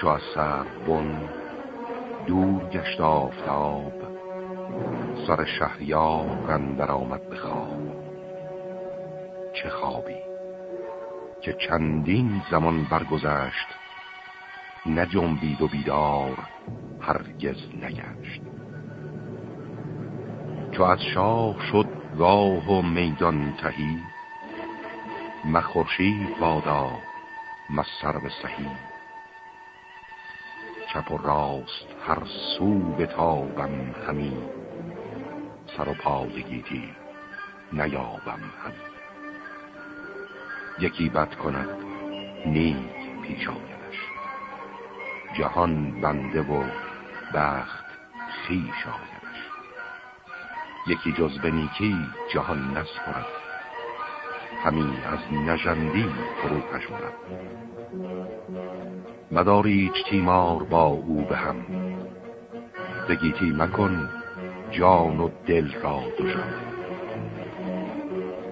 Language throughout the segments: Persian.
چو از سر بن دور گشت آفتاب سر شهریار اندر آمد بخواب چه خوابی که چندین زمان برگذشت نجنبید و بیدار هرگز نگشت. چو از شاه شد گاه و میدان تهی مخورشید بادا مستر به سهی. چپ و راست هر سو بتابم همی. سر و پای گیتی نیابم همی. یکی بد کند نیک پیش آیدش. جهان بنده و بخت خیش آیدش. یکی جز به نیکی جهان نسپرد. همی از نژندی فرو پشورد مداریچ تیمار با او به هم بگیتی مکن جان و دل را دوشم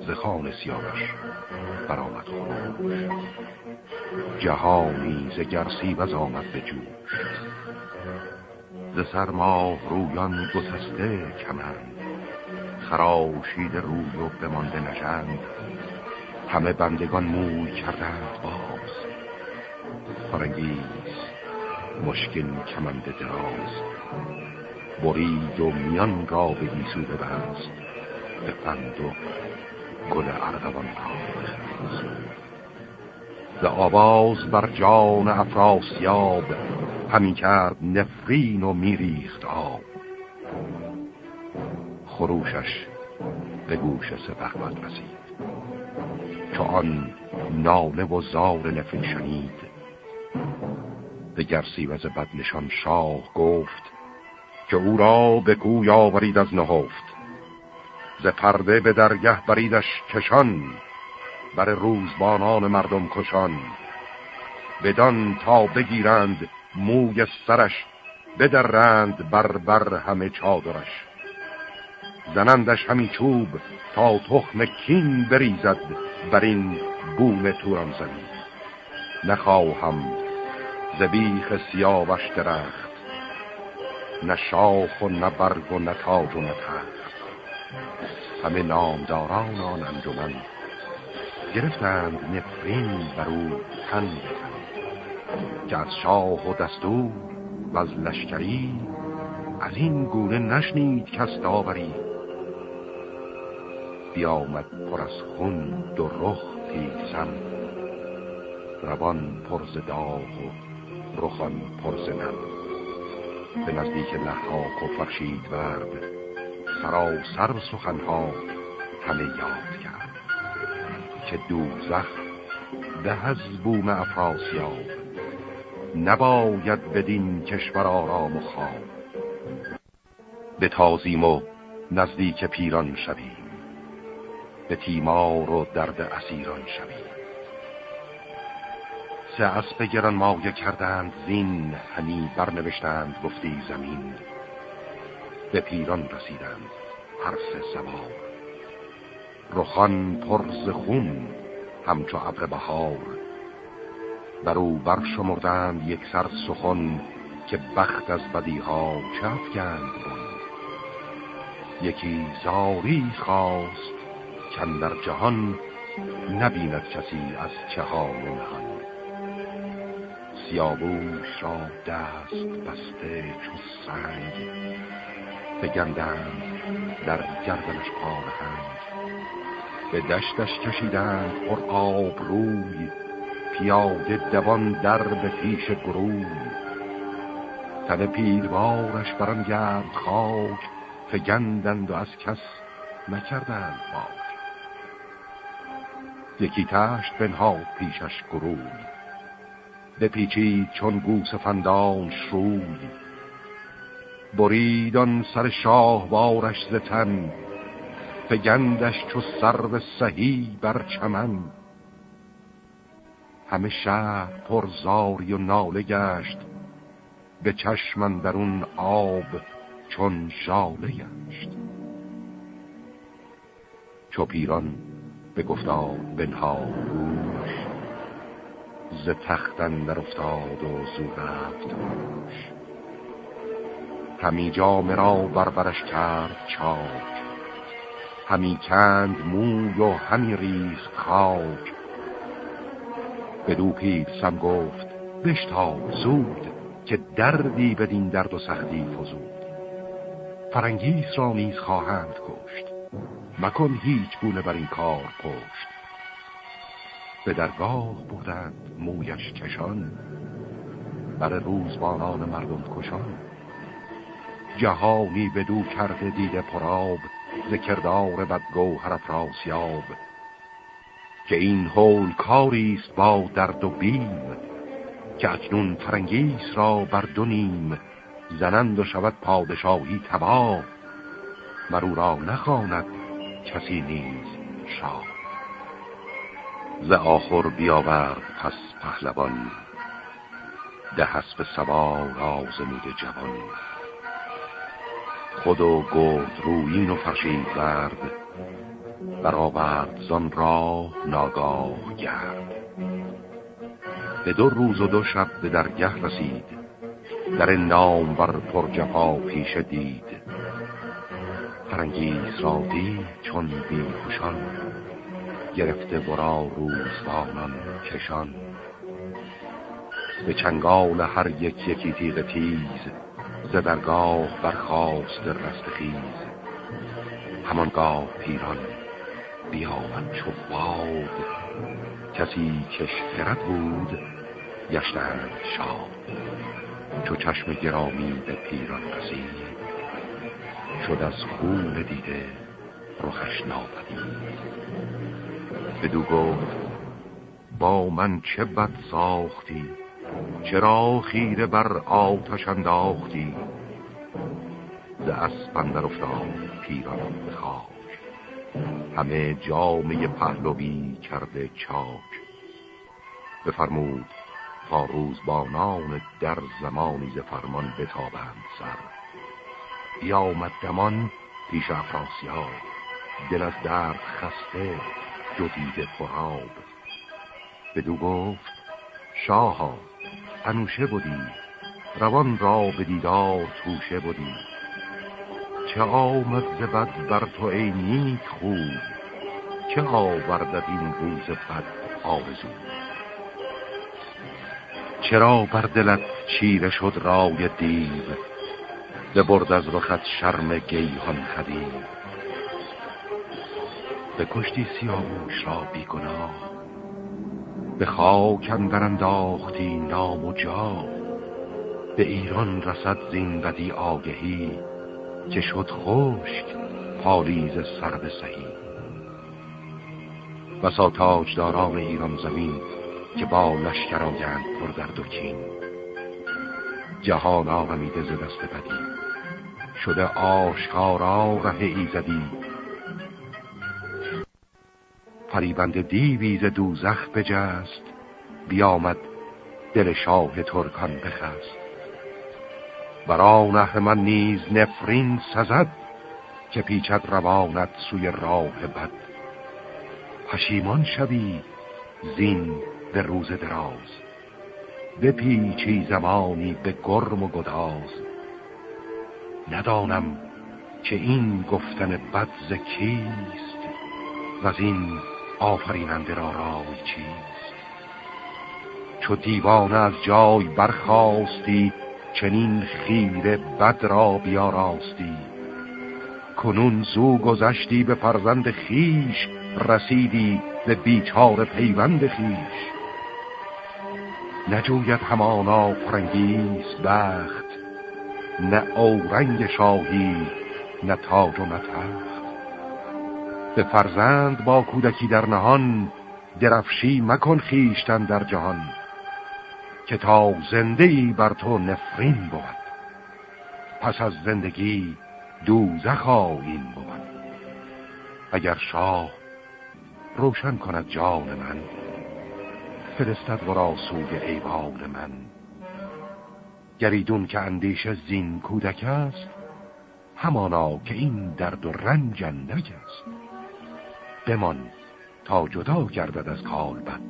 زخان سیاوش برآمد خروش. جهانی ز گرسی وز آمد به جوش. ز سرماه رویان گسسته کمند. خراشید روی و بمانده نژند. همه بندگان موی کردند باز. فرنگیز مشکل کمند دراز. برید و میان را به گیسوده بست به پند و گل ارغوان را ز آواز بر جان افراسیاب همی کرد نفرین و میریخت آب. خروشش به گوش سپهبد رسید. چو آن ناله و زار نفرین شنید به گرسی و نشان شاه گفت که او را به کوی آورید از نهفت. ز پرده به درگه بریدش کشان بر روزبانان مردم کشان. بدان تا بگیرند موی سرش بدرند بر بر همه چادرش. زنندش همی چوب تا تخم کین بریزد بر این بوم توران زمین. نخواهم زبیخ سیاوش درخت نه شاخ و نه برگ و نه تاج و نه تخت. همه نامداران آن انجمن گرفتند نفرین بر او تن که از شاه و دستور و از لشکری از این گونه نشنید کس داوری. بیامد پر از خون دو رخ پیسم روان پرز داغ و رخان پرز نم به نزدیک لحاک و فرشید ورد سراسر سخنها همه یاد کرد. که دوزخ ده از بوم افراسیاب نباید بدین کشور آرام و خواب به تازیم و نزدیک پیران شویم. به تیمار و درد اسیران شویم. سه اسب گران مایه کردند زین همی برنوشتند گفتی زمین. به پیران رسیدند هر سه سوار. رخان پرز خون همچو ابر بهار. بر او برشمردند یک سر سخن که بخت از بدیها چه بود یکی زاری خواست چند در جهان نبیند کسی از چه ها نهان. سیابوش را دست بسته چو سنگ. بگندند در گردنش پارهند به دشتش کشیدند پر آب روی. پیاده دوان در به پیش گروی. تن پیروارش بران گرد خاک. فگندند و از کس نکردند باک. یکی تشت بنها پیشش گروی. بپیچید چون گوس فندان شروی بریدان سر شاه وارش زتن فگندش چو سر سهی بر چمن. همه شهر پر زاری و ناله گشت به چشمن درون آب چون شاله گشت. چو پیران به گفتار بنها روش ز تختن در افتاد و زو رفت. روش همی جامه را بربرش کرد چاک. همی کند موی و همی ریز خاک. بدو سم گفت بشتا زود که دردی بدین درد و سختی فزود. فرنگیس را نیز خواهند کشت. مکن هیچ گونه بر این کار پشت. به درگاه بودند مویش کشان بر روزبانان مردم کشان. جهانی دو کرده دیده پراب ذکردار بد گوهر افراسیاب. که این هول کاریست با درد و بیم که اکنون فرنگیس را بر دو نیم زنند و شود پادشاهی تباه. مرو را نخواند کسی نیز شاه. ز آخر بیاورد پس پهلوان ده حسب سوار آزمود جوان. خود و گفت رویین و فرشید ورد برآورد زان را ناگاه گرد. به دو روز و دو شب به درگه رسید در نام بر پرجفا پیش دید. فرنگیز را دید چون بیخوشان گرفته برا روزبانان کشان. به چنگال هر یک یکی تیغ تیز ز درگاه برخواست رستخیز همانگاه پیران بیامد چو باد. کسی کش خرد بود گشتند شاد. چو چشم گرامی به پیران رسید شد از خون دیده رخش ناپدید. بدو گفت با من چه بد ساختی؟ چرا خیره بر آتش انداختی؟ ز اسپندر افتاد پیران به همه جامعه پهلوی کرده چاک. بفرمود تا روزبانان در زمانی ز فرمان بتابند سر. بیامد دمان پیش افراسیاب. دل از درد خسته دو دیده پراب بدو گفت شاها انوشه بودی روان را به دیدار توشه بودی چه آمد ز بد بر تو ای نیک خوب چه آوردد این روز بد آرزو. چرا بر دلت چیره شد رای دیو؟ برد از رخت شرم گیهان خدیب به کشتی سیاوش را بیگناه. به خاک اندر انداختی نام و جا به ایران رسد زین بدی آگهی که شد خشک پالیز سرد سهی. بسا تاجداران ایران زمین که با لشکر آگند پر در و جهان آغمیده ز دست بدی. شده آشکارا ره ایزدی فریبند دیویز دوزخ بجست. بیامد دل شاه ترکان بخست. بران من نیز نفرین سزد که پیچد روانت سوی راه بد. پشیمان شوی زین به روز دراز. بپیچی زمانی به گرم و گداز. ندانم که این گفتن بد ز کیست و از این آفریننده را رای چیست؟ چو دیوانه از جای برخواستی چنین خیره بد را بیاراستی. کنون زو گذشتی به فرزند خیش رسیدی به بیچار پیوند خیش نجوید همانا فرنگیز بخت نه اورنگ شاهی نه تاج و نه به فرزند با کودکی در نهان درفشی مکن خیشتن در جهان که تا زنده ای بر تو نفرین بود. پس از زندگی دوزخ این بود. اگر شاه روشن کند جان من فرستد ورا سوی ایوان من. گریدون که اندیشه زین کودک است همانا که این درد و رنج اندک است. بمان تا جدا گردد از کال بد.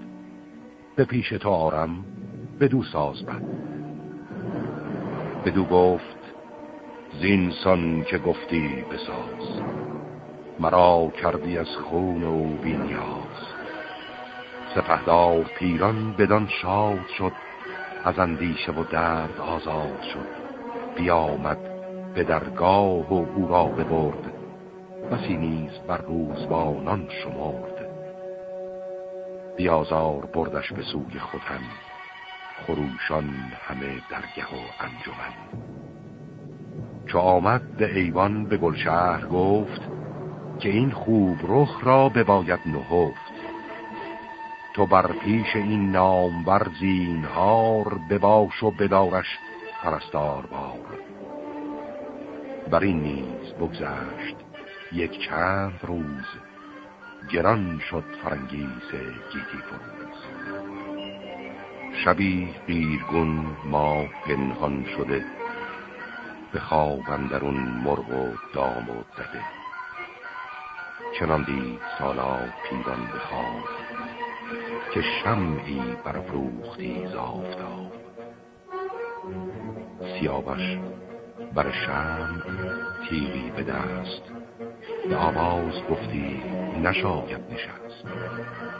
به پیش تو آرم بدو ساز بد. بدو گفت زینسان که گفتی بساز. مرا کردی از خون و بینیاز سپهدار پیران بدان شاد شد از اندیشه و درد آزاد شد. بیامد به درگاه و او را ببرد. بسی نیز بر روزبانان شمرد. بیازار بردش به سوی خودم خروشان همه درگه و انجمن. چو آمد به ایوان به گلشهر گفت که این خوب رخ را بباید نهفت. تو بر پیش این نامور زینهار بباش و بدارش پرستار بار بر این نیز بگذشت یک چند روز گران شد فرنگیس گیتی فروز. شبی بیرگون ما پنهان شده به خواب اندرون مرغ و دام و دده چنان دید سالا پیران به خواب که شمعی برافروختی زافتاب سیاوش بر شم تیری به دست به آواز گفتی نشاید نشست.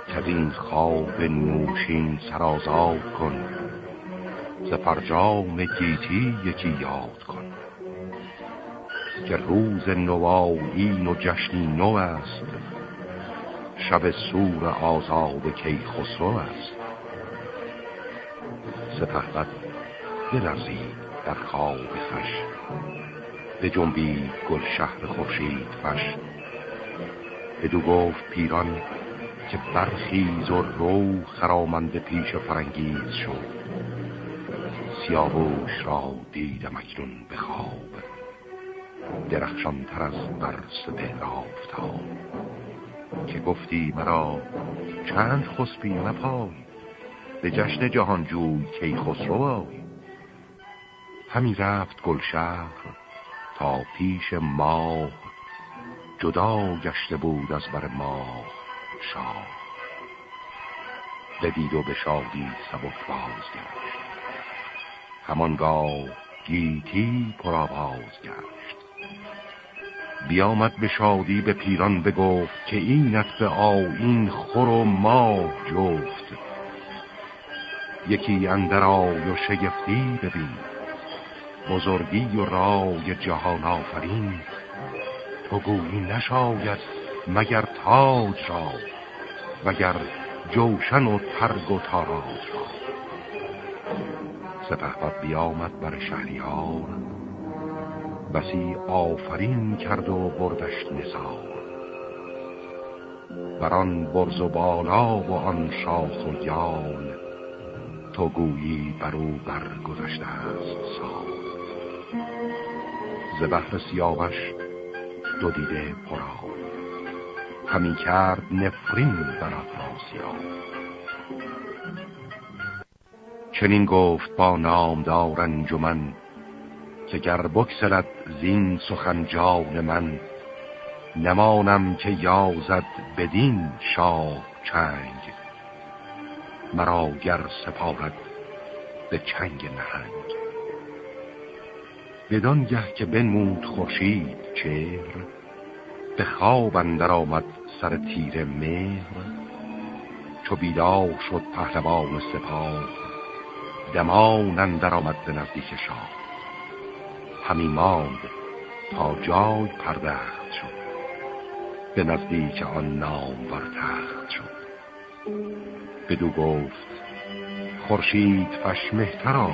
که این خواب نوشین سرازاد کن. ز گیتی یکی یاد کن. که روز نوایین و جشنی نو است. شب سور آزاد کی خسرو است. سپهبد بلرزید در خواب خش به جنبی گل شهر خورشید فش. بدو گفت پیران که برخیز و رو خرامنده پیش فرنگیز شد سیاوش را دیدم اکنون به خواب. درخشان تر از بر سپهر آفتاب. که گفتی مرا چند خسبی مپای. به جشن جهانجوی کی خسرو آی. همی رفت گلشهر تا پیش ماه جدا گشته بود از بر ماه شاه. بدید و به شادی سبک باز گشت همانگاه گیتی پرآواز گشت. بیامد به شادی به پیران بگفت که اینت به آین خور و ماه جفت. یکی اندر آی و شگفتی ببین. بزرگی و رای جهان آفرین. تو گویی نشاید مگر تاج را وگر جوشن و ترگ و تاراج را. سپهبد بیامد بر شهریار بسی آفرین کرد و بردش نسار بر آن برز و بالا و آن شاخ و یال تو گویی بر او برگذشته است سال. ز بحر سیاوش دو دیده پرا همی کرد نفرین بر افراسیاب چنین گفت با نامدار انجمن که گر بکسلد زین سخن جان من نمانم که یازد بدین شاه چنگ. مرا گر سپارد به چنگ نهنگ. بدان گه که بنمود خورشید چهر به خواب اندر آمد سر تیر مهر. چو بیدار شد پهلوان سپاه دمان اندر آمد به نزدیک شاه. همی ماند تا جای پردخت شد به نزدیک آن نام بر تخت شد. بدو گفت خورشید فش مهترا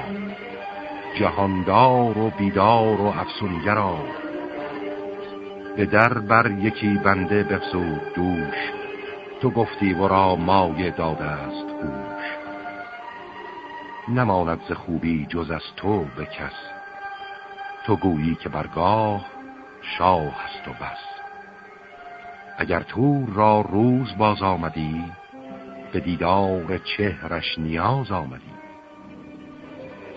جهاندار و بیدار و افسونگرا به در بر یکی بنده بفزود دوش تو گفتی ورا مایه داده است نماند ز خوبی جز از تو به کس تو گویی که برگاه شاه هست و بس. اگر تو را روز باز آمدی به دیدار چهرش نیاز آمدی.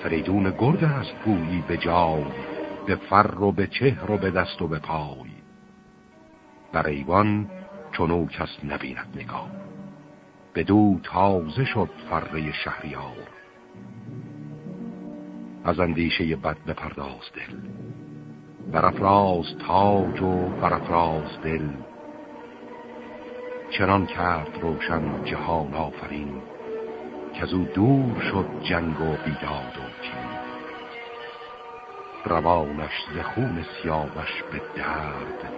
فریدون گرد است گویی به جای به فر و به چهر و به دست و به پای. بر ایوان چونو کس نبیند نگاه. دو تازه شد فره شهریار. از اندیشه بد بپرداز دل. برافراز تاج و برافراز دل. چنان کرد روشن جهان آفرین که از او دور شد جنگ و بیداد و روانش ز خون سیاوش به درد.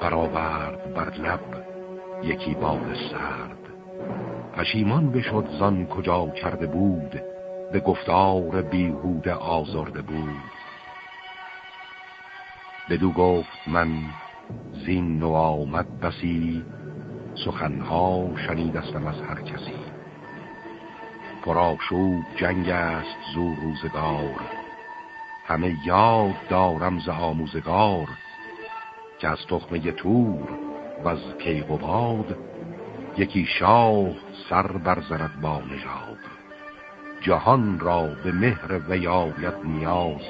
برآورد بر لب یکی باد سرد. پشیمان بشد زان کجا کرده بود به گفتار بیهوده آزرده بود. بدو گفت من زین نو آمد بسی سخنها شنیدستم از هر کسی. پراشوب جنگ است زو روزگار. همه یاد دارم ز آموزگار که از تخمه تور و از کیقوباد یکی شاه سر برزند با نژاد. جهان را به مهر ویایت نیاز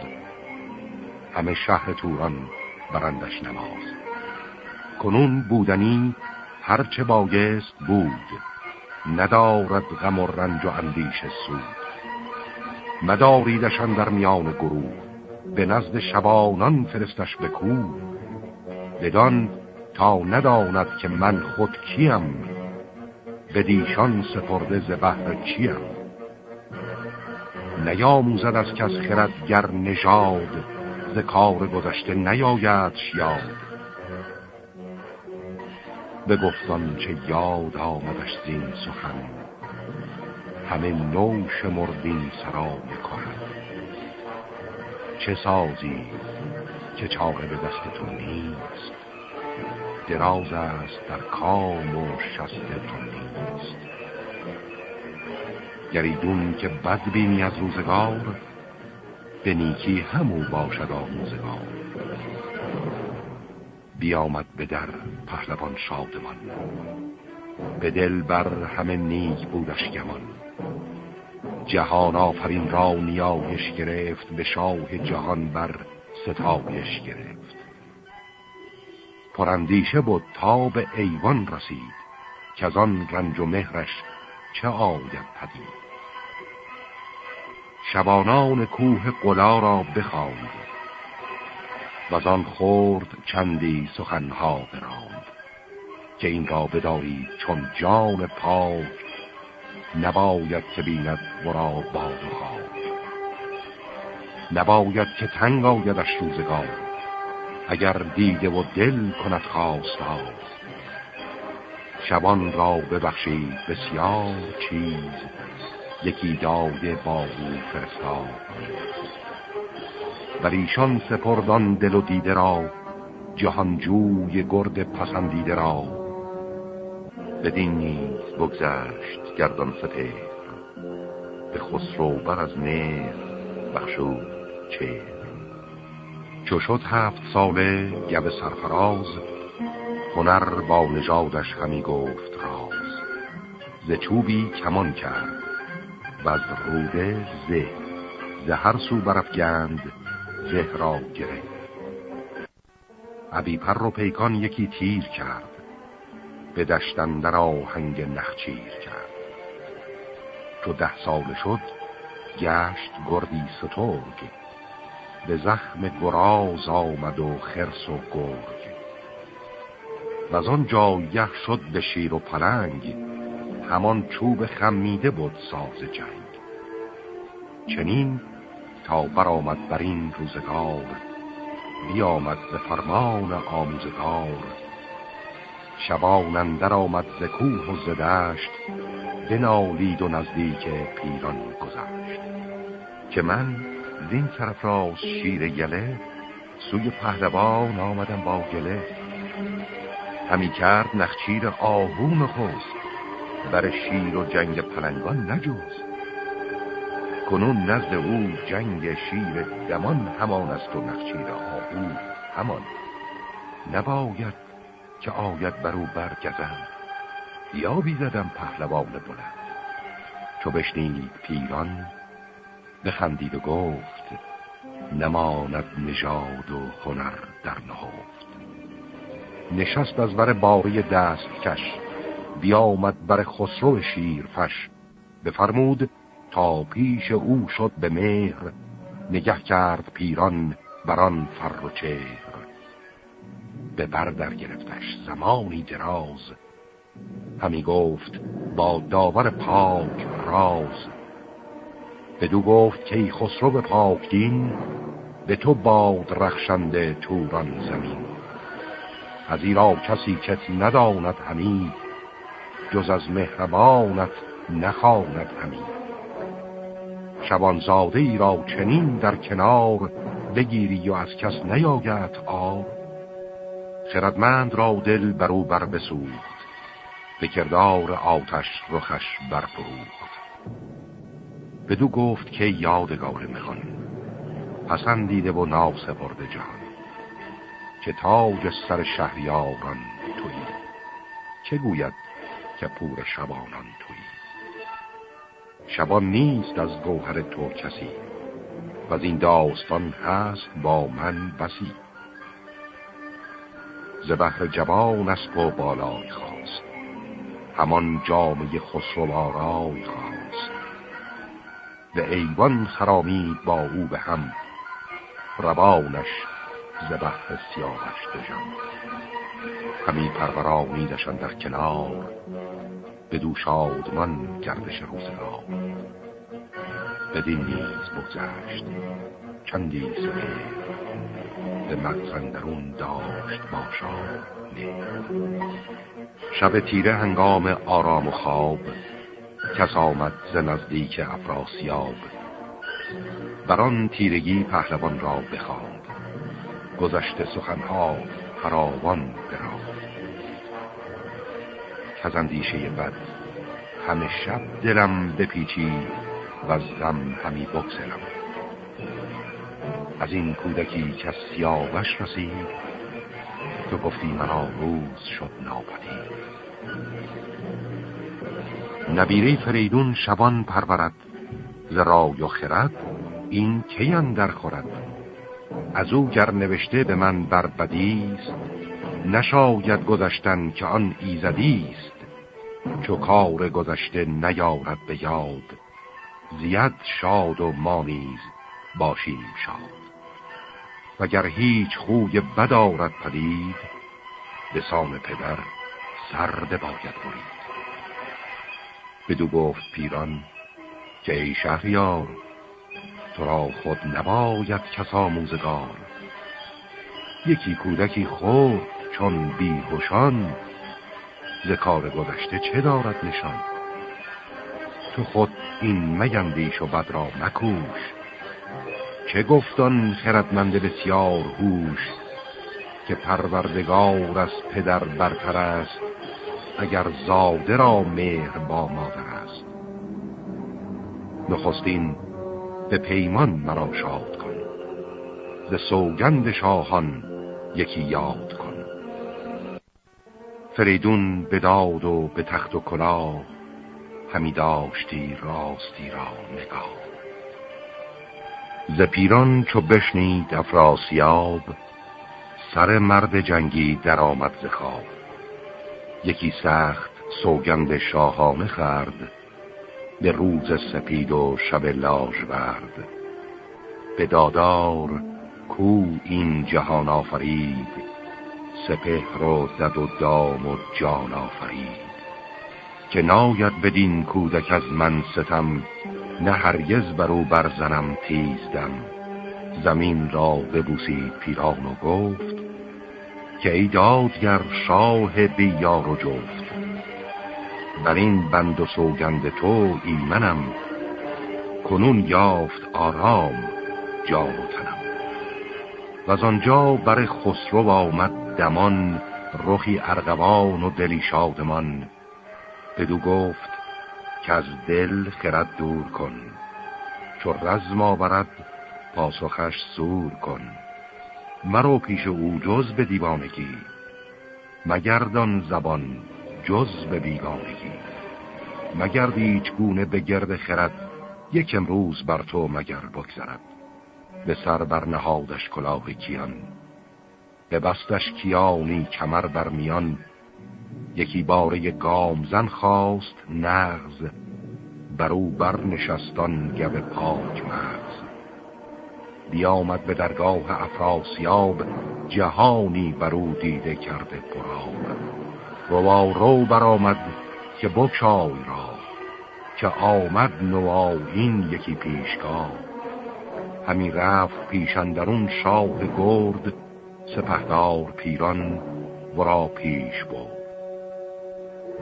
همه شهر توران برندش نماز. کنون بودنی هرچه بایست بود ندارد غم و رنج و اندیش سود. مداریدشان در میان گروه به نزد شبانان فرستش بکو بدان تا نداند که من خود کیم به دیشان سپرده ز بحر چیم. نیاموزد از کس خردگر نژاد ز کار گذشته نیاید یاد. به گفتان چه یاد آمدش زین سخن همه نو شمردین سرای کنن چه سازی که چاره به دستتون نیست. دراز است در کام و شستتون نیست. گریدون که بد بینی از روزگار به نیکی همو باشد آموزگار. بیامد به در پهلوان شادمان. به دل بر همه نیک بودش گمان. جهان آفرین را نیایش گرفت به شاه جهان بر ستایش گرفت. پراندیشه بود تا به ایوان رسید که از آن رنج و مهرش چه آید پدید. شبانان کوه قلا را بخواند و آن خورد چندی سخنها براند. که این را بدارید چون جان پاک نباید که بیند ورا باد و خاک. نباید که تنگ آیدش روزگار. اگر دیده و دل کند خواستار. شبان را ببخشید بسیار چیز. یکی داده با او فرستاد. بر ایشان سپردان دل و دیده را جهانجوی گرد پسندیده را. بدین نیز بگذشت. گردان سپه به خسرو بر از مهر بخشود چه چو شد هفت ساله گب سرفراز هنر با نژادش همی گفت راز. ز چوبی کمان کرد و از روده زه هر سو برفگند زه را گرفت عبی پر و پیکان یکی تیر کرد به دشتن در آهنگ نخچیر کرد. چو ده سال شد گشت گردی سترگ به زخم گراز آمد و خرس و گرگ. و از آن جایه شد به شیر و پلنگ همان چوب خمیده بود ساز جنگ. چنین تا برآمد بر این روزگار بیامد به فرمان آموزگار. شبان اندر آمد ز کوه و ز دشت بنالید و نزدیک پیران گذشت که من زین طرف را شیر گله سوی پهلوان آمدم با گله. همی کرد نخچیر آهون خوست بر شیر و جنگ پلنگان نجوز کنون نزد او جنگ شیر دمان همان است و نخچیر آهو همان. نباید که آید بر او برگزن یا بیزدم پهلوان بلند. چو بشنید پیران بخندید و گفت نماند نژاد و هنر در نهفت. نشست از بر باری دست کش بیامد بر خسرو شیرفش. بفرمود تا پیش او شد به مهر نگه کرد پیران بران فر و چهر. به بردر گرفتش زمانی دراز همی گفت با داور پاک راز بدو گفت که ای خسرو به پاک دین به تو باد رخشنده توران زمین. از ایرا کسی کت نداند همی جز از مهربانت نخواند همی. شبانزاده ای را چنین در کنار بگیری و از کس نیاگت آب. خردمند را دل برو بر بسوخت به کردار آتش رخش برفروخت. بدو گفت که یادگار مخان پسندیده و ناسپرده جهان که تاج سر شهریاران تویی چه گوید که پور شبانان تویی. شبان نیست از گوهر تو کسی و از این داستان هست با من بسی. زبهر جوان است و بالای خواست همان جامعه خسرو آرای خواست. به ایوان خرامید با او به هم روانش زبهر سیاوش دژم. همی پرورانیدشان در کنار به دو شادمان گردش روزگار بدین نیز بگذشت چندی سپه به مغزندرون داشت باشا شب تیره هنگام آرام و خواب کس آمد ز نزدیک افراسیاب. بران تیرگی پهلوان را بخواب. گذشته سخنها فراوان برا که اندیشه بد همه شب دلم بپیچی و از غم همی بگذرم. از این کودکی که سیاوش رسید تو گفتی مرا روز شد ناپدید. نبیره فریدون شبان پرورد ز رای و خرد این کی اندر خورد؟ از او گر نوشته به من بر بدیست نشاید گذشتن که آن ایزدیست چو کار گذشته نیارد به یاد زید شاد و ما نیز باشیم شاد. وگر هیچ خوی بد آرد پدید به سام پدر سرد باید برید. بدو گفت پیران که ای شهریار تو را خود نباید کس آموزگار. یکی کودکی خود چون بیهوشان ز کار گذشته چه دارد نشان؟ تو خود این مگندیش و بد را مکوش. چه گفتان خردمند بسیار هوش که پروردگار از پدر برتر است اگر زاده را مهر با مادر است؟ نخستین به پیمان مرا شاد کن. ز سوگند شاهان یکی یاد کن. فریدون به داد و به تخت و کلاه همی داشتی راستی را نگاه. ز پیران چو بشنید افراسیاب سر مرد جنگی در آمد ز خواب. یکی سخت سوگند شاهانه خرد به روز سپید و شب لاژ برد. به دادار کو این جهان آفرید سپهر و زد و دام و جان آفرید. که ناید بدین کودک از من ستم نه هرگز برو برزنم تیزدم. زمین را ببوسید پیران و گفت که ای دادگر شاه بیار و جفت. بر این بند و سوگند تو ایمنم کنون یافت آرام جان و تنم. و از آنجا بر خسرو آمد دمان رخی ارغوان و دلی شادمان. بدو گفت که از دل خرد دور کن چو رزم آورد پاسخش سور کن. مرو پیش او جز به دیوانگی مگردان زبان جز به بیگانگی. مگرد هیچ گونه به گرد خرد یک امروز بر تو مگر بگذرد. به سر بر نهادش کلاه کیان به بستش کیانی کمر بر میان. یکی باره گامزن خواست نغز بر او برنشستان گب پاک مغز. بیامد به درگاه افراسیاب جهانی بر او دیده کرده پراب روا رو برآمد که بکشای را که آمد نوآیین یکی پیشگاه. همی رفت پیشندرون شاه گرد سپهدار پیران ورا پیش بود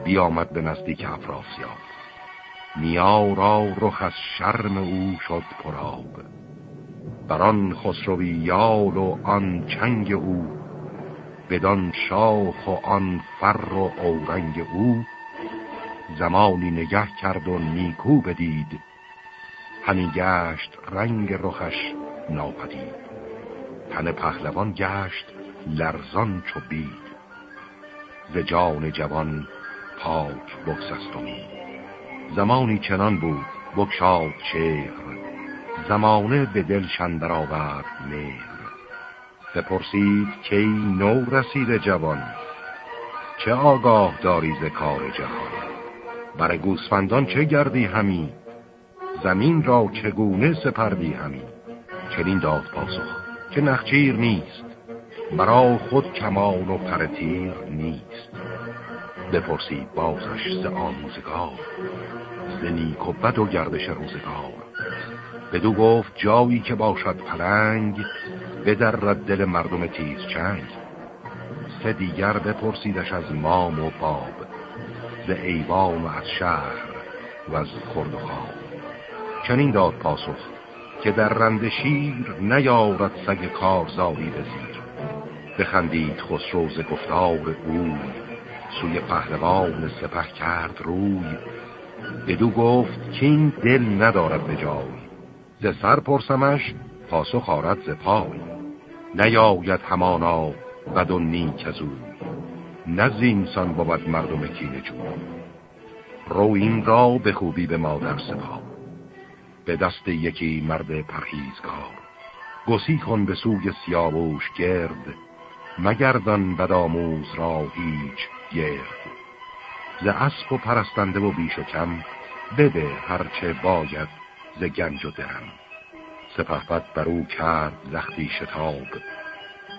بیامد به نزدیک افراسیاب نیا را رخ از شرم او شد پراب بران خسروی یال و آن چنگ او بدان شاخ و آن فر و اورنگ او زمانی نگه کرد و نیکو بدید. همی گشت رنگ رخش ناپدید. تن پهلوان گشت لرزان چو بید. ز جان جوان پاک بکسستمی زمانی چنان بود بکشاد چهر زمانه به دل شندر آورد مهر. بپرسید کی نو رسید جوان. چه آگاه داری ز کار جهان؟ بر گوسفندان چه گردی همی؟ زمین را چگونه سپردی همی؟ چنین داد پاسخ که نخچیر نیست. برا خود کمان و پرتیر نیست. بپرسید بازش ز آموزگار ز نیک و بد و گردش روزگار. بدو گفت جایی که باشد پلنگ در دل مردم تیز چنگ. سه دیگر بپرسیدش از مام و باب ز ایوان و از شهر و از خرد و خواب. چنین داد پاسخ که در رند شیر نیارد سگ کارزاری بزیر بخندید خسرو ز گفتار او سوی پهلوان سپه کرد روی. بدو گفت که این دل ندارد به جای. ز سر پرسمش پاسخ آرد ز پای. نیاید همانا بد و نیک از او نه زینسان بود مردم کینه جون رو این را به خوبی به مادر سپا. به دست یکی مرد پرهیزگار. گسی کن به سوی سیاوش گرد. مگردان بداموز را هیچ. گرد. ز اسب و پرستنده و بیش و کم بده هرچه باید ز گنج و درم. سپهبد بر او کرد زختی شتاب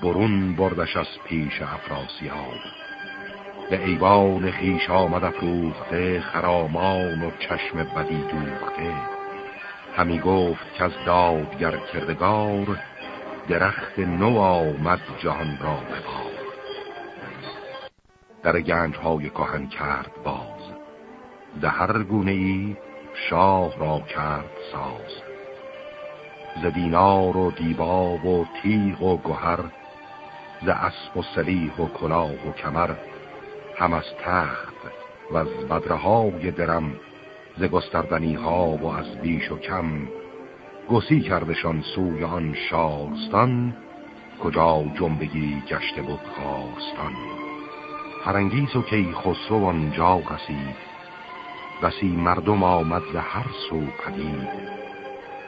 برون بردش از پیش افراسیاب. به ایوان خیش آمد افروخته خرامان و چشم بدی دوخته. همی گفت که از دادگر کردگار درخت نو آمد جهان را ببار. در گنج های کهن کرد باز. زهر گونه ای شاه را کرد ساز. ز دینار و دیباب و تیغ و گهر ز اسب و سلیح و کلاه و کمر هم از تخت و از بدرهای درم ز گستردنی ها و از بیش و کم گسی کردشان سوی آن شارستان کجا جنبگی گشته بود خواستان فرنگیز و کی خسرو آنجا رسید. بسی مردم آمد ز هر سو پدید.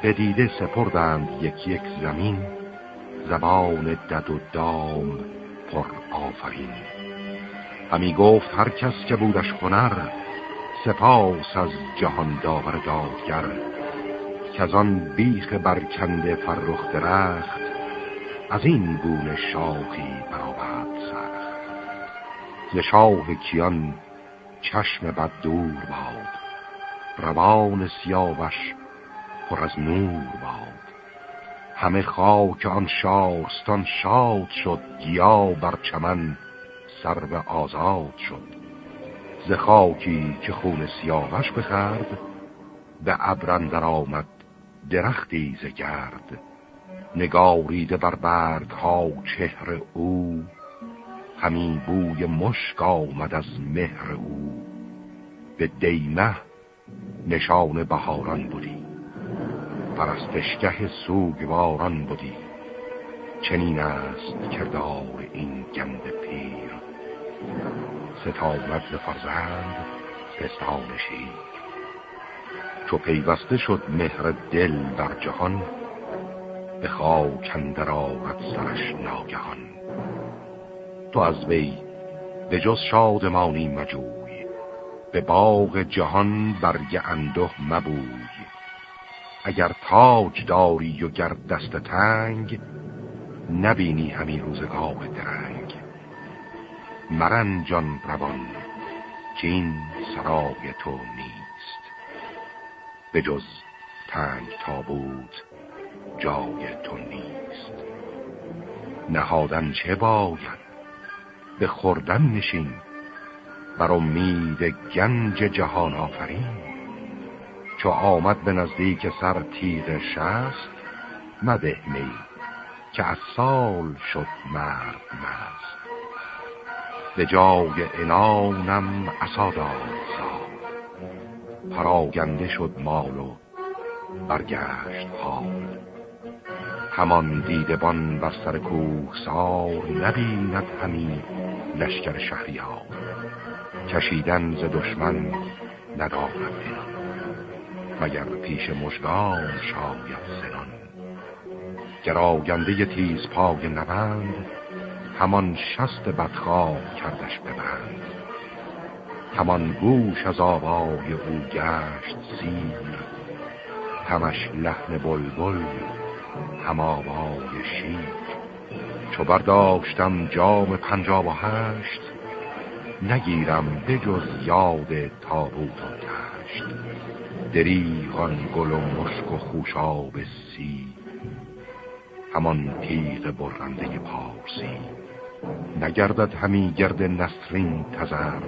به دیده سپردند یک یک زمین زبان دد و دام پر آفرین. همی گفت هر کس که بودش هنر سپاس از جهان داور دادگر. که از آن بیخ برکنده فرخ درخت از این گونه شاخی برآورد سخت ز شاه کیان چشم بد دور باد روان سیاوش پر از نور باد. همه خاک آن شارستان شاد شد گیا بر چمن سر به آزاد شد. ز خاکی که خون سیاوش بخرد به ابرندر آمد درختی ز گرد. نگاریده بر برگ ها چهر او همین بوی مشک آمد از مهر او. به دیمه نشان بهاران بودی. پرستشگه سوگواران بودی. چنین است کردار این گند پیر. ستامت ز فرزند پستانشی چو پیوسته شد مهر دل در جهان به خاک اندر آمد سرش ناگهان. تو از وی به جز شادمانی مجوی. به باغ جهان برگ انده مبوی. اگر تاج داری و گر دست تنگ نبینی همین روزگاه درنگ. مرن جان روان که این سرای تو نیست. به جز تنگ تابوت جای تو نیست. نهادن چه باید؟ به خوردن نشین. بر امید گنج جهان آفرین. چو آمد به نزدیک سر تیغ شست مده می که از سال شد مرد مست. به جای انانم اصادار سال پراگنده شد مال و برگشت حال. همان دیدبان بر سر کوه سار نبیند همی لشکر شهریار. کشیدن ز دشمن ندارد مگر پیش مشگان شاید سنان گراگنده تیز پای نبند همان شست بدخواه کردش ببند. همان گوش از آوای او گشت سیر همش لحن بلبل هم شیر. چو برداشتم جام پنجاب و هشت نگیرم بجز یاد تابوت و تشت دریغان گل و مشک و خوشاب سی همان تیغ برنده پارسی. نگردد همی گرد نسرین تزر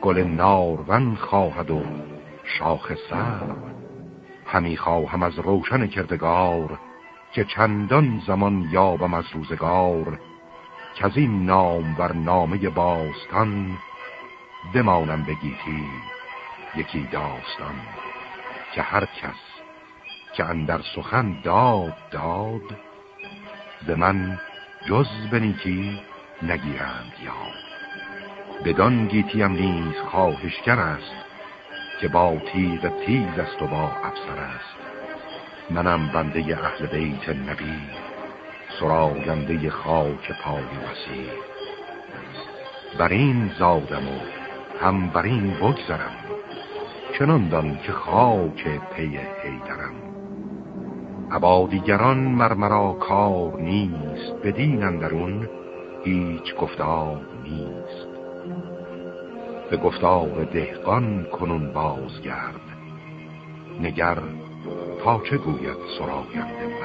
گل نارون خواهد و شاخ سر همی خواهم از روشن کردگار که چندان زمان یابم از روزگار که از این نام بر نامه باستان بمانم بگیتی یکی داستان که هر کس که اندر سخن داد داد به من جز بنیکی نگیرند یاد. بدان گیتیم نیز خواهشگر است که با تیغ تیز است و با افسر است. منم بنده اهل بیت نبی سراغنده خاک پای وسیع بر این زادم و هم بر این بگذرم چنان دان که خاک پی حیدرم. عبادیگران مرمرا کار نیست بدین اندرون هیچ گفتار نیست. به گفتار دهقان کنون بازگرد. نگر تا چه گوید سراینده